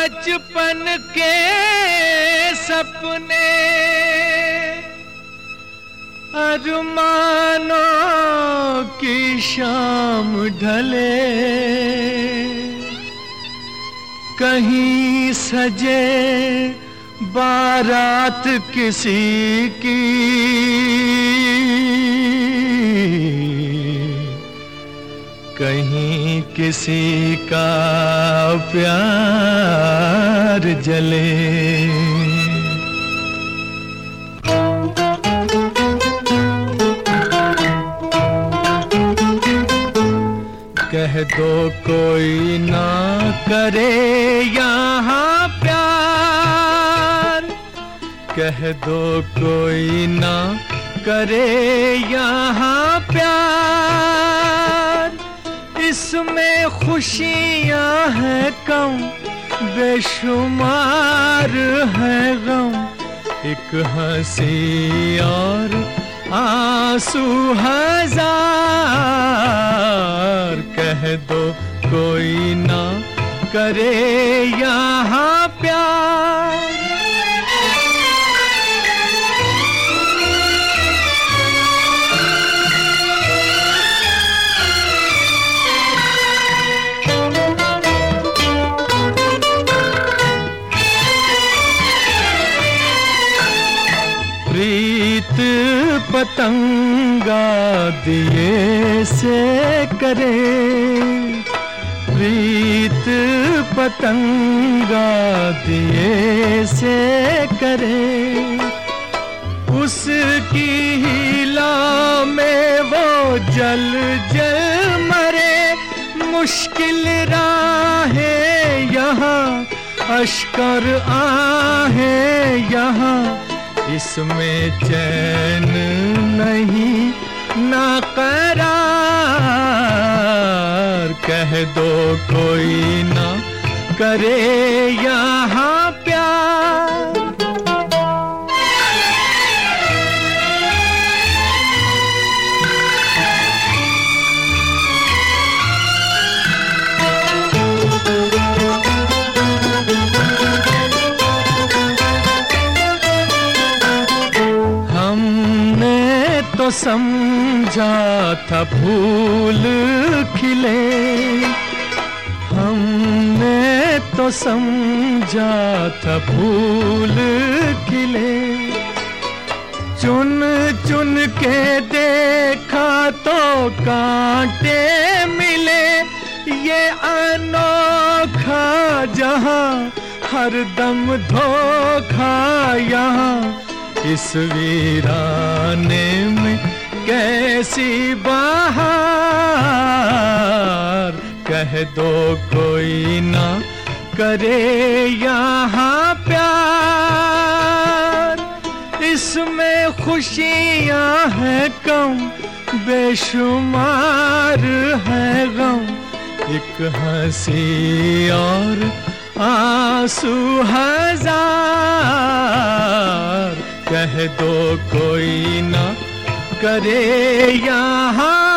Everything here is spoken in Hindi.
बचपन के सपने अरमानों की शाम ढले। कहीं सजे बारात किसी की। कहीं किसी का प्यार जले। कह दो कोई ना करे यहाँ प्यार। कह दो कोई ना करे यहाँ प्यार। इसमें खुशियाँ हैं कम बेशुमार है गम, एक हँसी और आँसू हज़ार। कह दो कोई ना करे यहाँ प्यार। पतंगा दिए से करे। प्रीत पतंगा दिए से करे। उसकी हिला में वो जल जल मरे। मुश्किल राहे यहाँ, अश्कर आहे यहाँ। इसमें चैन दो कोई ना करे यहाँ तो समझा था फूल खिले। हमने तो समझा था फूल खिले। चुन चुन के देखा तो कांटे मिले। ये अनोखा जहाँ, हर दम धोखा यहाँ। इस वीराने में कैसी बाहर? कह दो कोई ना करे यहाँ प्यार। इसमें खुशियाँ हैं कम, बेशुमार है गम। एक हँसी और आँसू हज़ार। कह दो कोई ना करे यहाँ